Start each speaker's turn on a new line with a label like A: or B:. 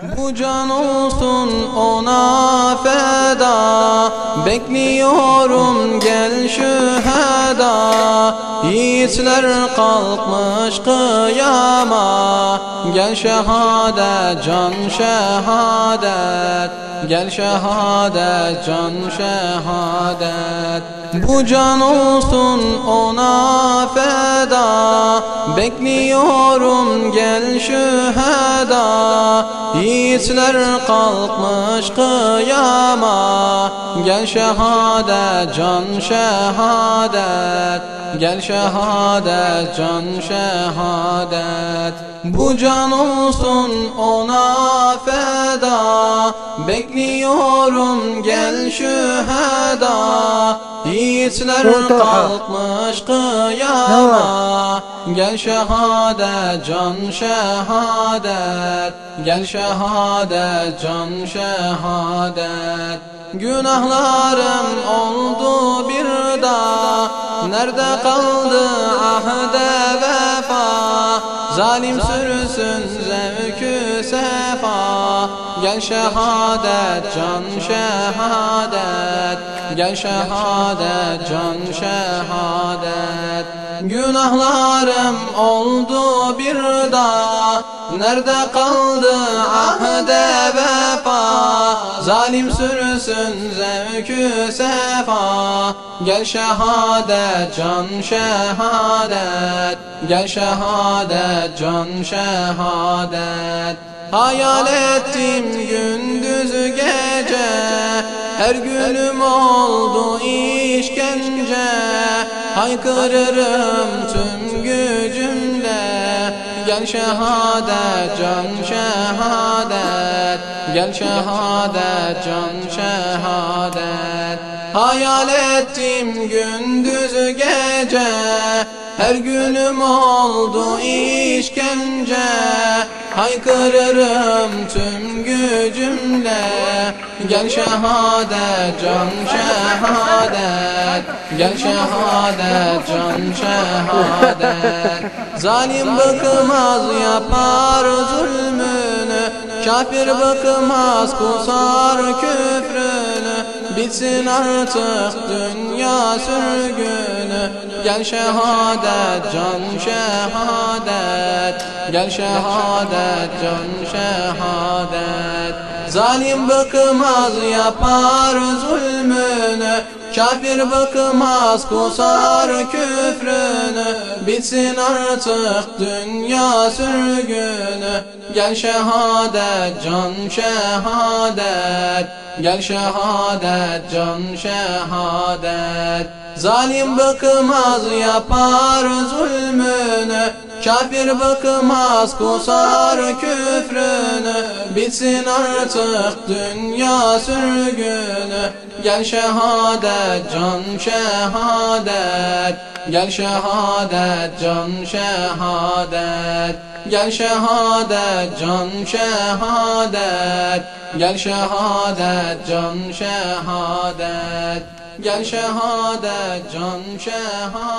A: Bu can olsun ona feda. Bekliyorum gel şüheda Yiğitler kalkmış kıyama. Gel şehadet can şehadet Gel şehadet can şehadet Bu can olsun ona feda. Bekliyorum gel şüheda Yiğitler kalkmış kıyama Gel şehadet can şehadet Gel şehadet can şehadet. Bu can olsun ona feda Bekliyorum gel şüheda Yiğitler kalkmış kıyama Gel şehadet can şehadet Gel şehadet can şehadet Günahlarım oldu bir daha Nerede kaldı ahde vefa? Zalim sürüsün zevkü sefa. Gel şehadet can şehadet Gel şehadet can şehadet Günahlarım oldu bir daha Nerede kaldı ahde vefa? Zalim sürüsün zevkü sefa. Gel şehadet can şehadet. Gel şehadet can şehadet. Hayal ettim gündüz gece. Her günüm oldu işkence Haykırırım tüm gücümle. Gel şehadet can şehadet. Gel şehadet can şehadet. Hayal ettim gündüz gece. Her günüm oldu işkence Haykırırım tüm gücümle. Gel şehadet can şehadet. Gel şehadet can şehadet. Zalim bıkmaz yapar zulmünü. Kafir bıkmaz kusar küfrünü. Bitsin artık dünya sürgünü Gel şehadet can şehadet. Gel şehadet can şehadet. Zalim bıkmaz yapar zulmünü. Kafir bıkmaz kusar küfrünü. Bitsin artık dünya sürgünü Gel şehadet can şehadet. Gel şehadet can şehadet. Zalim bıkmaz yapar zulmünü. Kafir bıkmaz kusar küfrünü. Bitsin artık dünya sürgünü Gel şehadet can şehadet Gel şehadet can şehadet Gel şehadet can şehadet Gel şehadet can şehadet Gel şehadet can şehadet